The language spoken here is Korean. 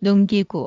농기구